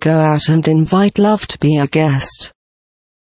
Go out and invite love to be a guest.